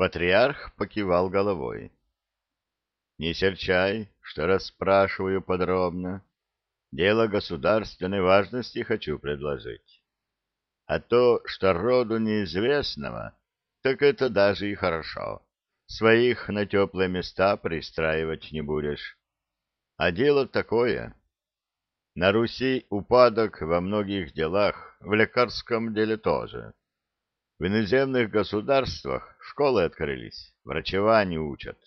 Патриарх покивал головой. Не серчай, что расспрашиваю подробно. Дело государственной важности хочу предложить. А то, что роду неизвестного, так это даже и хорошо. Своих на теплые места пристраивать не будешь. А дело такое. На Руси упадок во многих делах, в лекарском деле тоже. В иноземных государствах школы открылись, врачеванию учат.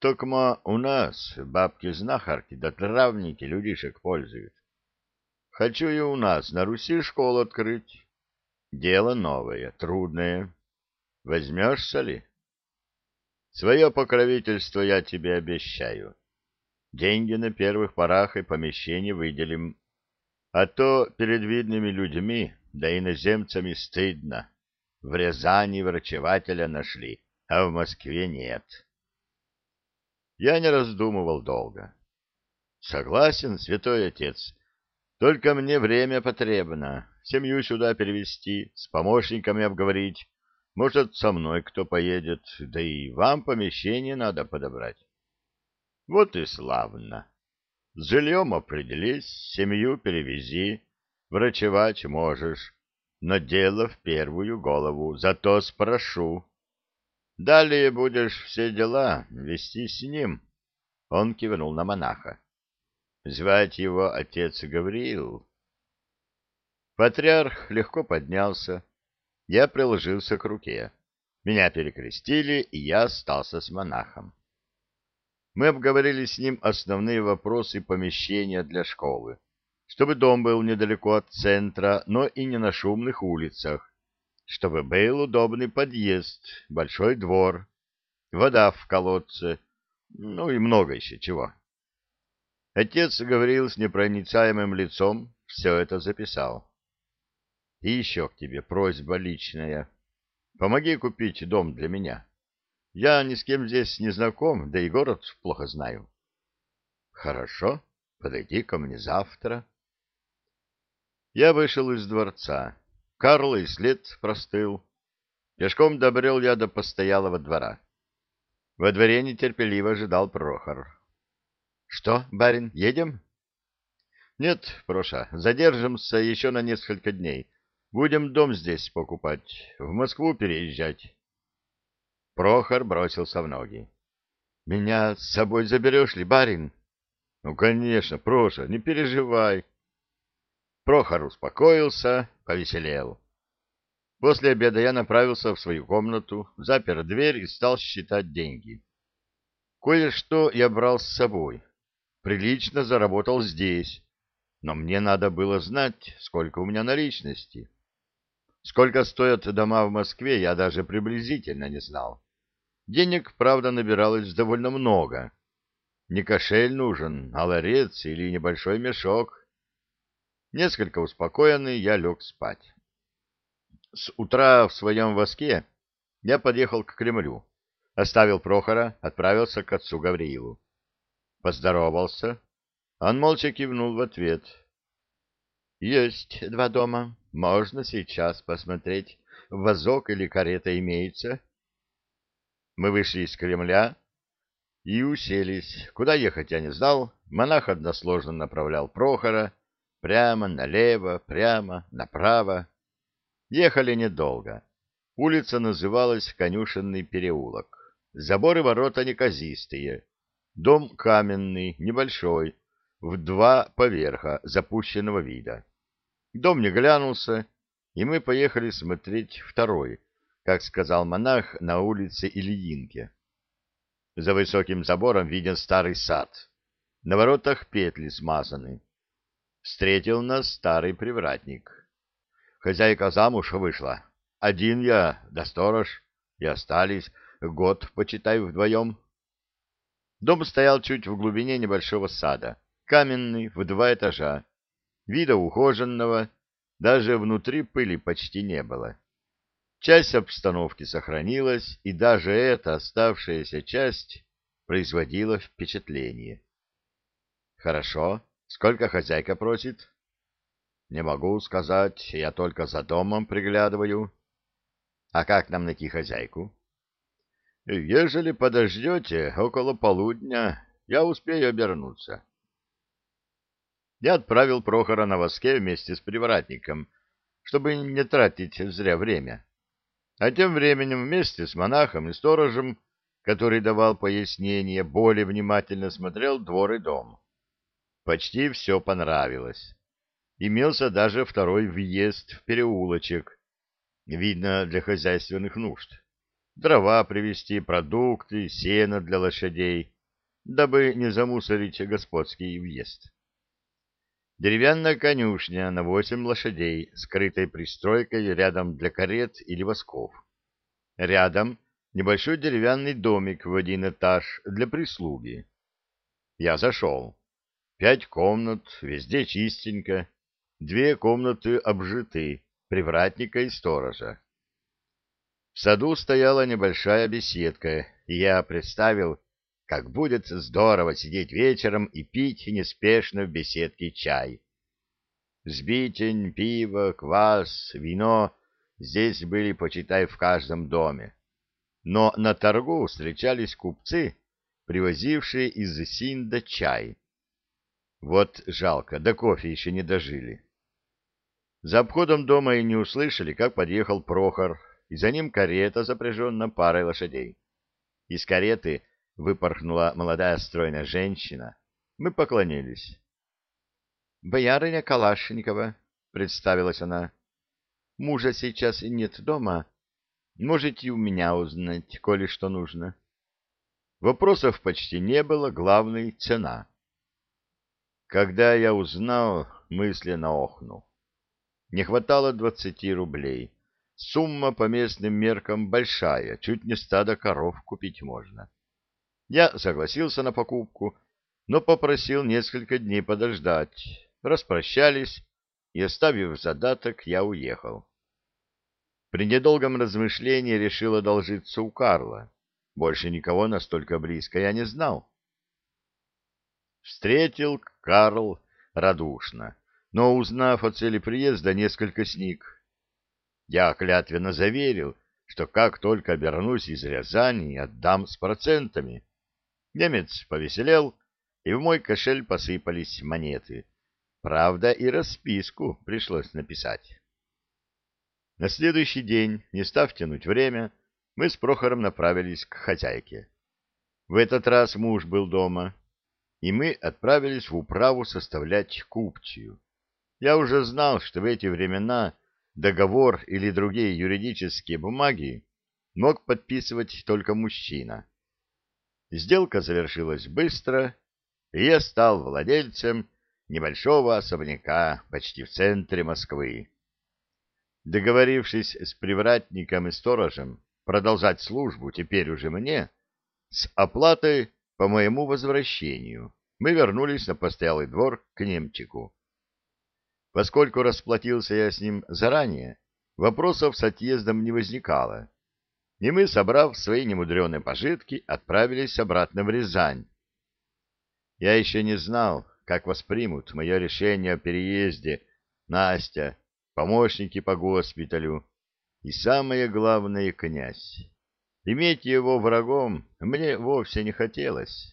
Токма у нас бабки-знахарки да травники людишек пользуют. Хочу и у нас на Руси школу открыть. Дело новое, трудное. Возьмешься ли? Свое покровительство я тебе обещаю. Деньги на первых порах и помещение выделим. А то перед видными людьми, да иноземцами стыдно. В Рязани врачевателя нашли, а в Москве нет. Я не раздумывал долго. Согласен, святой отец. Только мне время потребно. Семью сюда перевести, с помощниками обговорить. Может, со мной кто поедет, да и вам помещение надо подобрать. Вот и славно. С жильем определись, семью перевези, врачевать можешь, но дело в первую голову, зато спрошу. Далее будешь все дела вести с ним. Он кивнул на монаха. Звать его отец Гавриил. Патриарх легко поднялся. Я приложился к руке. Меня перекрестили, и я остался с монахом. Мы обговорили с ним основные вопросы помещения для школы, чтобы дом был недалеко от центра, но и не на шумных улицах, чтобы был удобный подъезд, большой двор, вода в колодце, ну и много еще чего. Отец говорил с непроницаемым лицом, все это записал. И еще к тебе просьба личная. Помоги купить дом для меня. Я ни с кем здесь не знаком, да и город плохо знаю. Хорошо, подойди ко мне завтра. Я вышел из дворца. Карл и след простыл. Пешком добрел я до постоялого двора. Во дворе нетерпеливо ожидал Прохор. — Что, барин, едем? — Нет, Проша, задержимся еще на несколько дней. Будем дом здесь покупать, в Москву переезжать. Прохор бросился в ноги. — Меня с собой заберешь ли, барин? — Ну, конечно, Проша, не переживай. Прохор успокоился, повеселел. После обеда я направился в свою комнату, запер дверь и стал считать деньги. Кое-что я брал с собой. Прилично заработал здесь, но мне надо было знать, сколько у меня наличности. Сколько стоят дома в Москве, я даже приблизительно не знал. Денег, правда, набиралось довольно много. Не кошель нужен, а ларец или небольшой мешок. Несколько успокоенный, я лег спать. С утра в своем воске я подъехал к Кремлю, оставил Прохора, отправился к отцу Гавриилу. Поздоровался. Он молча кивнул в ответ. «Есть два дома. Можно сейчас посмотреть, вазок или карета имеется». Мы вышли из Кремля и уселись. Куда ехать я не знал. Монах односложно направлял Прохора, Прямо, налево, прямо, направо. Ехали недолго. Улица называлась Конюшенный переулок. Заборы ворота неказистые. Дом каменный, небольшой, в два поверха, запущенного вида. Дом не глянулся, и мы поехали смотреть второй, как сказал монах, на улице Ильинке. За высоким забором виден старый сад. На воротах петли смазаны встретил нас старый привратник. Хозяйка замуж вышла. Один я, да сторож, и остались год, почитай, вдвоем. Дом стоял чуть в глубине небольшого сада, каменный, в два этажа. Вида ухоженного, даже внутри пыли почти не было. Часть обстановки сохранилась, и даже эта оставшаяся часть производила впечатление. Хорошо, Сколько хозяйка просит? Не могу сказать, я только за домом приглядываю. А как нам найти хозяйку? Ежели подождете, около полудня я успею обернуться. Я отправил Прохора на воске вместе с привратником, чтобы не тратить зря время. А тем временем вместе с монахом и сторожем, который давал пояснение, более внимательно смотрел двор и дом. Почти все понравилось. Имелся даже второй въезд в переулочек, видно, для хозяйственных нужд дрова привезти, продукты, сено для лошадей, дабы не замусорить господский въезд. Деревянная конюшня на восемь лошадей, скрытой пристройкой рядом для карет или восков. Рядом небольшой деревянный домик в один этаж для прислуги. Я зашел. Пять комнат, везде чистенько. Две комнаты обжиты, привратника и сторожа. В саду стояла небольшая беседка, и я представил, как будет здорово сидеть вечером и пить неспешно в беседке чай. Сбитень, пиво, квас, вино здесь были, почитай, в каждом доме. Но на торгу встречались купцы, привозившие из Синда чай. Вот жалко, до кофе еще не дожили. За обходом дома и не услышали, как подъехал Прохор, и за ним карета, запряженная парой лошадей. Из кареты выпорхнула молодая стройная женщина. Мы поклонились. — Боярыня Калашникова, — представилась она. — Мужа сейчас нет дома. Можете у меня узнать, коли что нужно. Вопросов почти не было, главный — цена. Когда я узнал, мысленно охнул. Не хватало двадцати рублей. Сумма по местным меркам большая, чуть не стадо коров купить можно. Я согласился на покупку, но попросил несколько дней подождать. Распрощались, и, оставив задаток, я уехал. При недолгом размышлении решил одолжиться у Карла. Больше никого настолько близко я не знал. Встретил Карл радушно, но, узнав о цели приезда, несколько сник. Я клятвенно заверил, что как только обернусь из Рязани, отдам с процентами. Немец повеселел, и в мой кошель посыпались монеты. Правда, и расписку пришлось написать. На следующий день, не став тянуть время, мы с Прохором направились к хозяйке. В этот раз муж был дома, и мы отправились в управу составлять купчию. Я уже знал, что в эти времена договор или другие юридические бумаги мог подписывать только мужчина. Сделка завершилась быстро, и я стал владельцем небольшого особняка почти в центре Москвы. Договорившись с привратником и сторожем продолжать службу теперь уже мне, с оплатой по моему возвращению, мы вернулись на постоялый двор к немчику. Поскольку расплатился я с ним заранее, вопросов с отъездом не возникало, и мы, собрав свои немудреные пожитки, отправились обратно в Рязань. Я еще не знал, как воспримут мое решение о переезде Настя, помощники по госпиталю и, самое главное, князь. Иметь его врагом мне вовсе не хотелось.